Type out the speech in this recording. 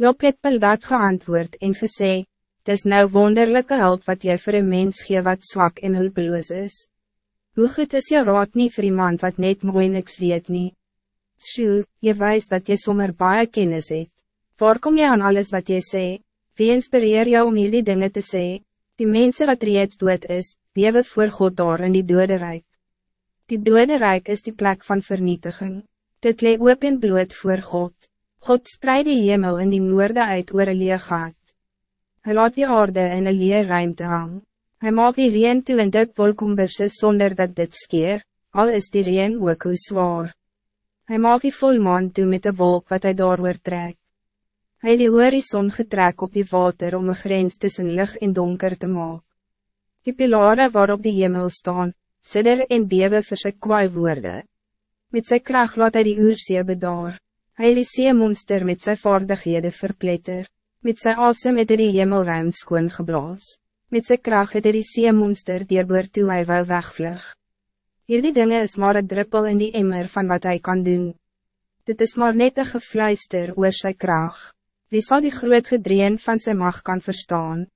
Job het Bildad geantwoord en gesê, Het is nou wonderlijke hulp wat jy voor een mens gee wat zwak en hulpeloos is. Hoe goed is je raad niet voor iemand wat net mooi niks weet nie? Sjoe, je wijst dat je sommer baie kennis het. Waar kom je aan alles wat je sê? Wie inspireer jou om jullie dingen te sê? Die mensen wat reeds dood is, bewe voor God daar in die dode rijk. Die dode rijk is die plek van vernietiging. Dit lee oop en bloot voor God. God spreid die hemel in die noorde uit oor een leegaat. Hij laat die aarde in een leer ruimte hang. Hij maakt die reen toe in dik wolkomberse zonder dat dit skeer, al is die reen ook hoe zwaar. Hij maakt die volmaan toe met de wolk wat hij daar trek. Hij die horizon getrek op die water om een grens tussen licht en donker te maken. Die pilare waarop die hemel staan, sidder en bewe vir sy kwaai woorde. Met sy kracht laat hy die oersee bedaar. Hy die seemonster met sy vaardighede verpletter. Met sy asem het hy die hemelruim skoon geblaas. Met sy kracht het hy die seemonster dierboor toe hy wou wegvlug. Hierdie dinge is maar een druppel in die emmer van wat hij kan doen. Dit is maar net een gefluister oor sy kracht. Wie zal die groot gedreen van zijn macht kan verstaan?